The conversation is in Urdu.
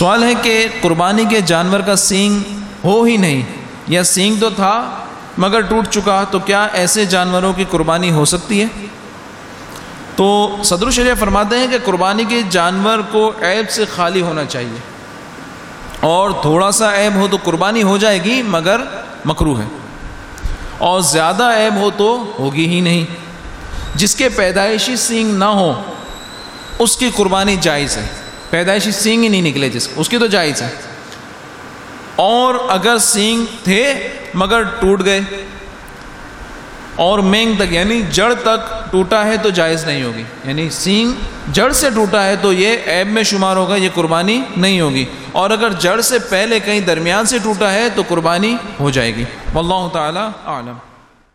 سوال ہے کہ قربانی کے جانور کا سینگ ہو ہی نہیں، یا سینگ تو تھا مگر ٹوٹ چکا، تو کیا ایسے جانوروں کی قربانی ہو سکتی ہے؟ تو صدر الشریعہ فرماتے ہیں کہ قربانی کے جانور کو عیب سے خالی ہونا چاہیے۔ اور تھوڑا سا عیب ہو تو قربانی ہو جائے گی، مگر مکرو ہے۔ اور زیادہ عیب ہو تو ہوگی ہی نہیں۔ جس کے پیدائشی سینگ نہ ہو اس کی قربانی جائز ہے۔ پیدائشی سینگ ہی نہیں نکلے جس اس کی تو جائز ہے۔ اور اگر سینگ تھے مگر ٹوٹ گئے۔ اور مینگ تک یعنی جڑ تک ٹوٹا ہے تو جائز نہیں ہوگی۔ یعنی سینگ جڑ سے ٹوٹا ہے تو یہ عیب میں شمار ہوگا، یہ قربانی نہیں ہوگی۔ اور اگر جڑ سے پہلے کہیں درمیان سے ٹوٹا ہے تو قربانی ہو جائے گی۔ واللہ تعالی عالم